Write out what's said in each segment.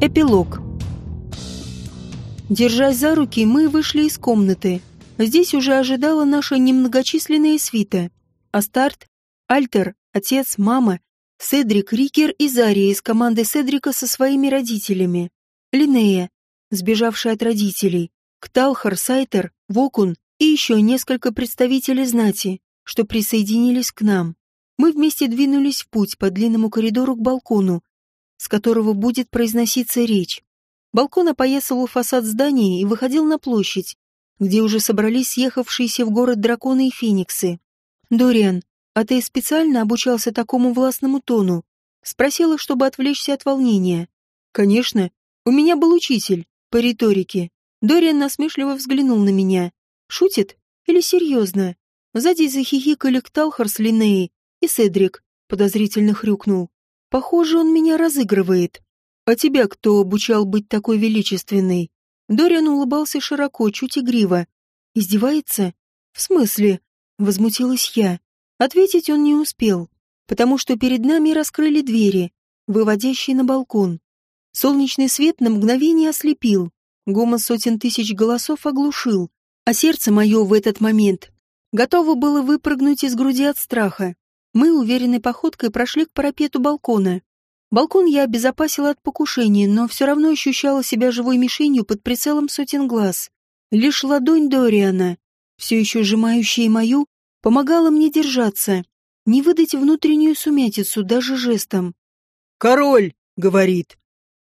Эпилог. Держась за руки, мы вышли из комнаты. Здесь уже ожидала наша немногочисленная свита. Астарт, Альтер, отец, мама, Седрик, Рикер и Зария из команды Седрика со своими родителями. Линея, сбежавшая от родителей, Кталхар, Сайтер, Вокун и еще несколько представителей знати, что присоединились к нам. Мы вместе двинулись в путь по длинному коридору к балкону, с которого будет произноситься речь. Балкон опоясывал фасад здания и выходил на площадь, где уже собрались съехавшиеся в город драконы и фениксы. «Дориан, а ты специально обучался такому властному тону?» Спросила, чтобы отвлечься от волнения. «Конечно. У меня был учитель по риторике». Дориан насмешливо взглянул на меня. «Шутит? Или серьезно?» Сзади захихикали Кталхар с Линнеей, и Седрик подозрительно хрюкнул. «Похоже, он меня разыгрывает. А тебя кто обучал быть такой величественной?» Дориан улыбался широко, чуть игриво. «Издевается? В смысле?» — возмутилась я. Ответить он не успел, потому что перед нами раскрыли двери, выводящие на балкон. Солнечный свет на мгновение ослепил, гомон сотен тысяч голосов оглушил, а сердце мое в этот момент готово было выпрыгнуть из груди от страха. Мы уверенной походкой прошли к парапету балкона. Балкон я обезопасила от покушения, но все равно ощущала себя живой мишенью под прицелом сотен глаз. Лишь ладонь Дориана, все еще сжимающая мою, помогала мне держаться, не выдать внутреннюю сумятицу даже жестом. «Король!» — говорит.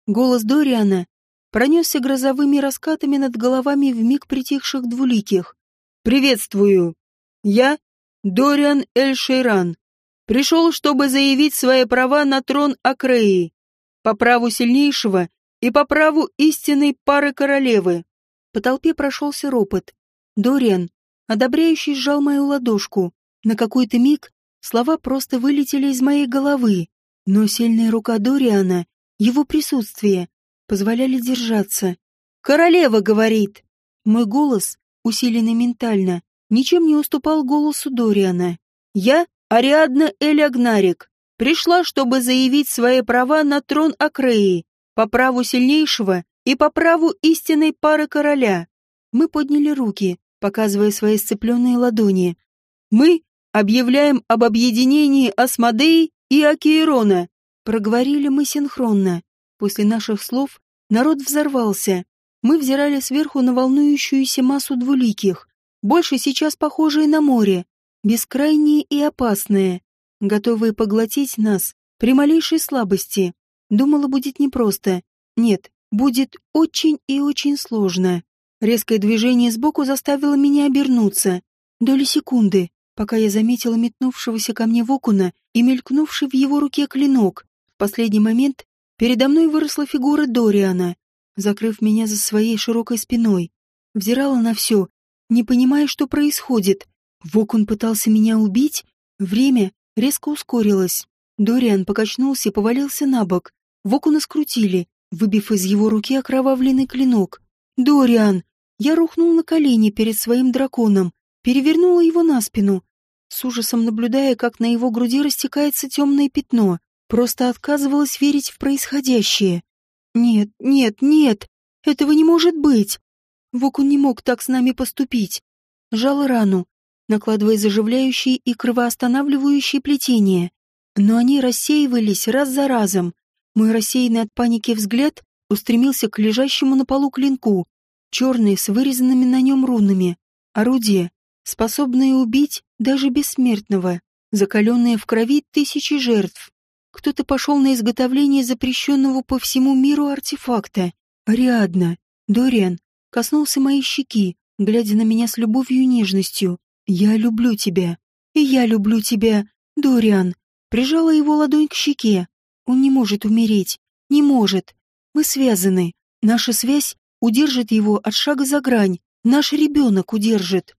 Голос Дориана пронесся грозовыми раскатами над головами вмиг притихших двуликих. «Приветствую! Я Дориан Эль-Шейран, пришел, чтобы заявить свои права на трон Акреи, по праву сильнейшего и по праву истинной пары королевы. По толпе прошелся ропот. Дориан, одобряющий, сжал мою ладошку. На какой-то миг слова просто вылетели из моей головы, но сильная рука Дориана, его присутствие, позволяли держаться. «Королева говорит!» Мой голос, усиленный ментально, ничем не уступал голосу Дориана. «Я Ариадна Элягнарик пришла, чтобы заявить свои права на трон Акреи, по праву сильнейшего и по праву истинной пары короля. Мы подняли руки, показывая свои сцепленные ладони. Мы объявляем об объединении Асмодеи и Акиерона. Проговорили мы синхронно. После наших слов народ взорвался. Мы взирали сверху на волнующуюся массу двуликих, больше сейчас похожие на море, бескрайние и опасные, готовые поглотить нас при малейшей слабости. Думала, будет непросто. Нет, будет очень и очень сложно. Резкое движение сбоку заставило меня обернуться. Доли секунды, пока я заметила метнувшегося ко мне Вокуна и мелькнувший в его руке клинок. В последний момент передо мной выросла фигура Дориана, закрыв меня за своей широкой спиной. Взирала на все, не понимая, что происходит. Вокун пытался меня убить? Время резко ускорилось. Дориан покачнулся и повалился на бок. Вокуна скрутили, выбив из его руки окровавленный клинок. «Дориан!» Я рухнул на колени перед своим драконом, перевернула его на спину, с ужасом наблюдая, как на его груди растекается темное пятно. Просто отказывалась верить в происходящее. «Нет, нет, нет! Этого не может быть!» Вокун не мог так с нами поступить. Жал рану, накладывая заживляющие и кровоостанавливающие плетения. Но они рассеивались раз за разом. Мой рассеянный от паники взгляд устремился к лежащему на полу клинку, черный с вырезанными на нем рунами. Орудие, способное убить даже бессмертного, закаленное в крови тысячи жертв. Кто-то пошел на изготовление запрещенного по всему миру артефакта. Ариадна, Дориан, коснулся моей щеки, глядя на меня с любовью и нежностью. «Я люблю тебя. И я люблю тебя, Дориан». Прижала его ладонь к щеке. Он не может умереть. Не может. Мы связаны. Наша связь удержит его от шага за грань. Наш ребенок удержит.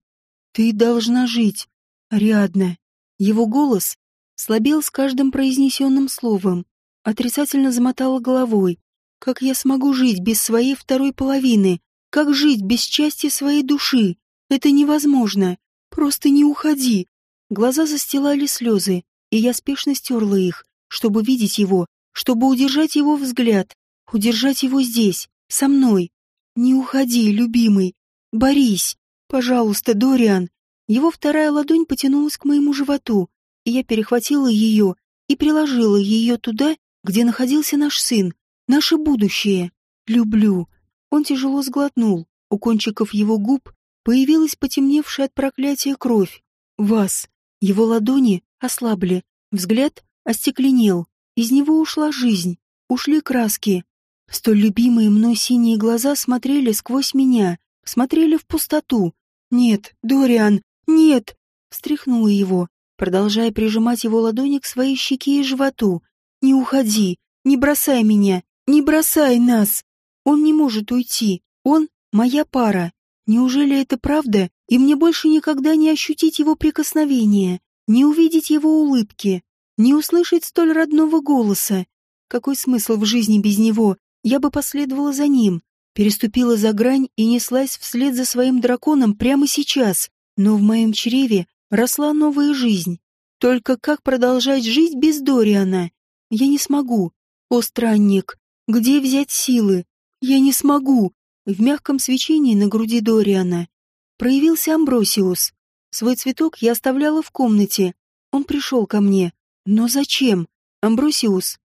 Ты должна жить, Ариадна. Его голос слабел с каждым произнесенным словом. Отрицательно замотала головой. Как я смогу жить без своей второй половины? Как жить без части своей души? Это невозможно. Просто не уходи. Глаза застилали слезы, и я спешно стерла их, чтобы видеть его, чтобы удержать его взгляд. удержать его здесь, со мной. Не уходи, любимый. Борись. Пожалуйста, Дориан. Его вторая ладонь потянулась к моему животу, и я перехватила ее и приложила ее туда, где находился наш сын, наше будущее. Люблю. Он тяжело сглотнул. У кончиков его губ появилась потемневшая от проклятия кровь. Вас. Его ладони ослабли, взгляд остекленел. Из него ушла жизнь, ушли краски. Столь любимые мной синие глаза смотрели сквозь меня, смотрели в пустоту. «Нет, Дориан, нет!» Встряхнула его, продолжая прижимать его ладони к своей щеке и животу. «Не уходи! Не бросай меня! Не бросай нас! Он не может уйти! Он — моя пара! Неужели это правда, и мне больше никогда не ощутить его прикосновения, не увидеть его улыбки, не услышать столь родного голоса? Какой смысл в жизни без него? Я бы последовала за ним, переступила за грань и неслась вслед за своим драконом прямо сейчас, но в моем чреве росла новая жизнь. Только как продолжать жить без Дориана? Я не смогу. О, странник, где взять силы? Я не смогу. В мягком свечении на груди Дориана проявился Амбросиус. Свой цветок я оставляла в комнате. Он пришел ко мне. Но зачем? Амбросиус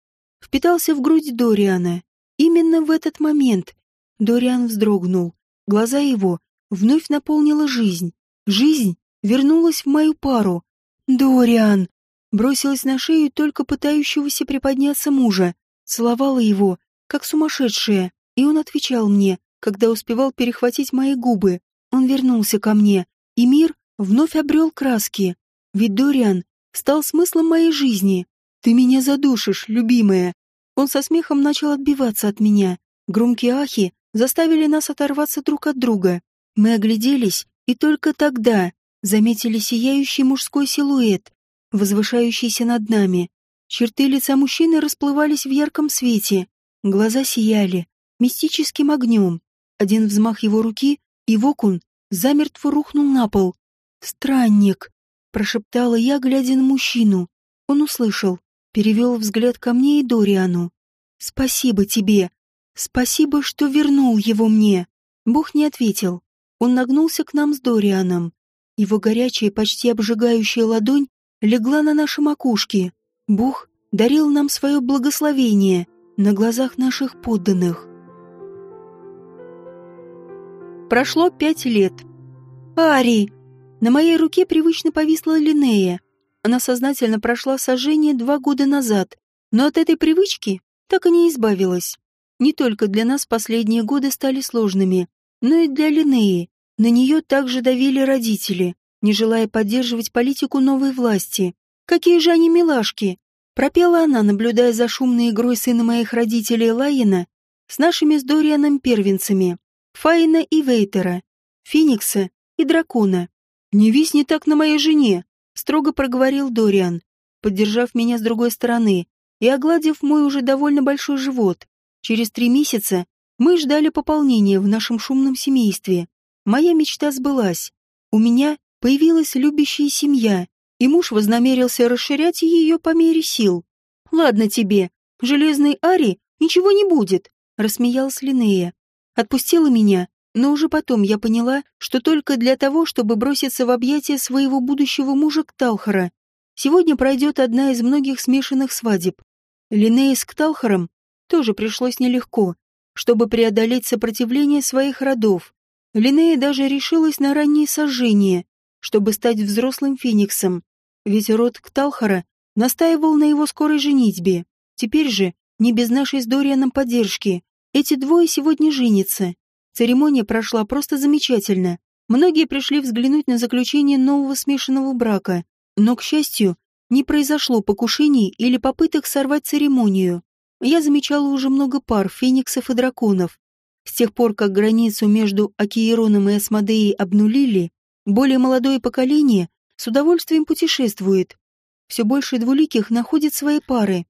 впитался в грудь Дориана. Именно в этот момент Дориан вздрогнул. Глаза его вновь наполнила жизнь. Жизнь вернулась в мою пару. «Дориан!» Бросилась на шею только пытающегося приподняться мужа. Целовала его, как сумасшедшая, и он отвечал мне, когда успевал перехватить мои губы. Он вернулся ко мне, и мир вновь обрел краски. Ведь Дориан стал смыслом моей жизни. Ты меня задушишь, любимая. Он со смехом начал отбиваться от меня. Громкие ахи заставили нас оторваться друг от друга. Мы огляделись, и только тогда заметили сияющий мужской силуэт, возвышающийся над нами. Черты лица мужчины расплывались в ярком свете, глаза сияли мистическим огнем. Один взмах его руки, и Вокун замертво рухнул на пол. «Странник!» — прошептала я, глядя на мужчину. Он услышал, перевел взгляд ко мне и Дориану. «Спасибо тебе! Спасибо, что вернул его мне!» Бог не ответил. Он нагнулся к нам с Дорианом. Его горячая, почти обжигающая ладонь легла на наши макушки. Бог дарил нам свое благословение на глазах наших подданных. Прошло пять лет. «Ари!» На моей руке привычно повисла Линея. Она сознательно прошла сожжение два года назад, но от этой привычки так и не избавилась. Не только для нас последние годы стали сложными, но и для Линеи. На нее также давили родители, не желая поддерживать политику новой власти. «Какие же они милашки!» Пропела она, наблюдая за шумной игрой сына моих родителей Лайена с нашими с Дорианом первенцами. Фаина и Вейтера, Феникса и Дракона. «Не висни так на моей жене», — строго проговорил Дориан, поддержав меня с другой стороны и огладив мой уже довольно большой живот. Через три месяца мы ждали пополнения в нашем шумном семействе. Моя мечта сбылась. У меня появилась любящая семья, и муж вознамерился расширять ее по мере сил. «Ладно тебе, железной Ари ничего не будет», — рассмеялась Линея. Отпустила меня, но уже потом я поняла, что только для того, чтобы броситься в объятия своего будущего мужа Кталхара. Сегодня пройдет одна из многих смешанных свадеб. Линнея с Кталхаром тоже пришлось нелегко, чтобы преодолеть сопротивление своих родов. Линнея даже решилась на раннее сожжение, чтобы стать взрослым фениксом, ведь род Кталхара настаивал на его скорой женитьбе. Теперь же, не без нашей с Дорианом поддержки, эти двое сегодня женятся. Церемония прошла просто замечательно. Многие пришли взглянуть на заключение нового смешанного брака, но, к счастью, не произошло покушений или попыток сорвать церемонию. Я замечала уже много пар фениксов и драконов. С тех пор, как границу между Акиероном и Асмодеей обнулили, более молодое поколение с удовольствием путешествует. Все больше двуликих находят свои пары.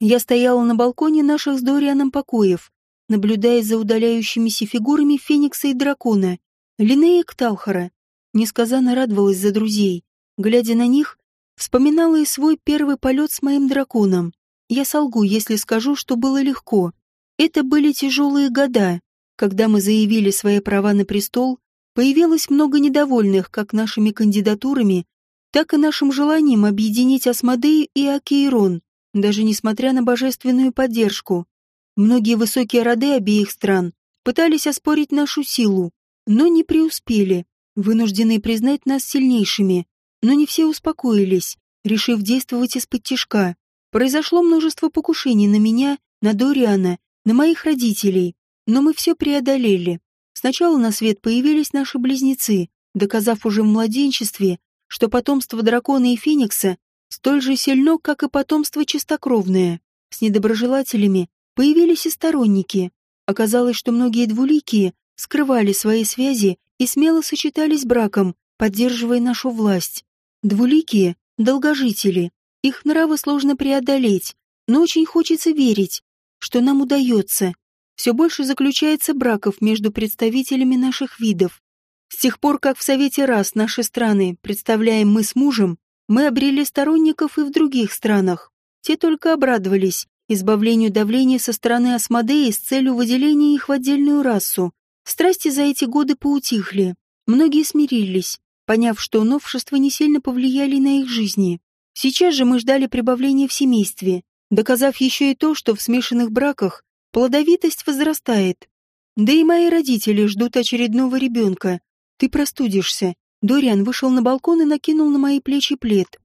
Я стояла на балконе наших с Дорианом покоев, наблюдая за удаляющимися фигурами Феникса и Дракона. Линея Кталхара несказанно радовалась за друзей. Глядя на них, вспоминала и свой первый полет с моим драконом. Я солгу, если скажу, что было легко. Это были тяжелые года. Когда мы заявили свои права на престол, появилось много недовольных как нашими кандидатурами, так и нашим желанием объединить Асмодею и Акейрон, даже несмотря на божественную поддержку. Многие высокие роды обеих стран пытались оспорить нашу силу, но не преуспели, вынужденные признать нас сильнейшими. Но не все успокоились, решив действовать из-под тишка. Произошло множество покушений на меня, на Дориана, на моих родителей, но мы все преодолели. Сначала на свет появились наши близнецы, доказав уже в младенчестве, что потомство дракона и феникса столь же сильно, как и потомство чистокровное. С недоброжелателями появились и сторонники. Оказалось, что многие двуликие скрывали свои связи и смело сочетались браком, поддерживая нашу власть. Двуликие — долгожители. Их нравы сложно преодолеть, но очень хочется верить, что нам удается. Все больше заключается браков между представителями наших видов. С тех пор, как в Совете раз наши страны представляем мы с мужем, мы обрели сторонников и в других странах. Те только обрадовались избавлению давления со стороны Асмодеи с целью выделения их в отдельную расу. Страсти за эти годы поутихли. Многие смирились, поняв, что новшества не сильно повлияли на их жизни. Сейчас же мы ждали прибавления в семействе, доказав еще и то, что в смешанных браках плодовитость возрастает. Да и мои родители ждут очередного ребенка. Ты простудишься. Дориан вышел на балкон и накинул на мои плечи плед.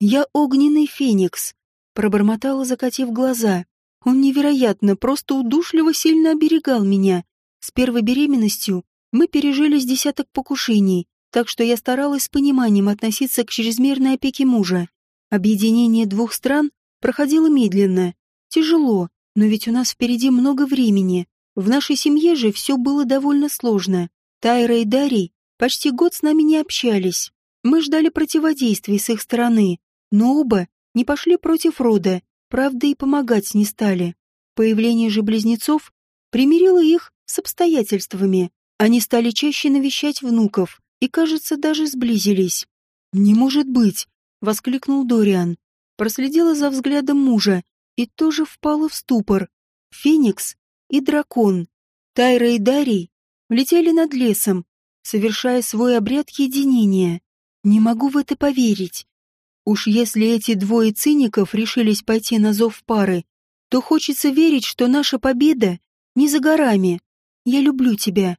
Я огненный феникс, пробормотала, закатив глаза. Он невероятно, просто удушливо сильно оберегал меня. С первой беременностью мы пережили с десяток покушений, так что я старалась с пониманием относиться к чрезмерной опеке мужа. Объединение двух стран проходило медленно, тяжело, но ведь у нас впереди много времени. В нашей семье же все было довольно сложно. Тайра и Дарий почти год с нами не общались. Мы ждали противодействий с их стороны, но оба не пошли против рода, правда и помогать не стали. Появление же близнецов примирило их с обстоятельствами. Они стали чаще навещать внуков и, кажется, даже сблизились. «Не может быть!» — воскликнул Дориан. Проследила за взглядом мужа и тоже впала в ступор. Феникс и дракон, Тайра и Дарий летели над лесом, совершая свой обряд единения. Не могу в это поверить. Уж если эти двое циников решились пойти на зов пары, то хочется верить, что наша победа не за горами. Я люблю тебя.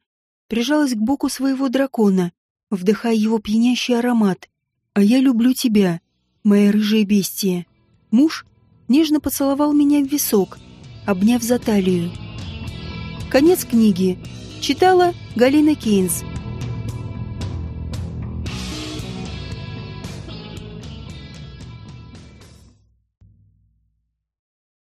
Прижалась к боку своего дракона, вдыхая его пьянящий аромат. А я люблю тебя, моя рыжая бестия. Муж нежно поцеловал меня в висок, обняв за талию. Конец книги. Читала Галина Кейнс.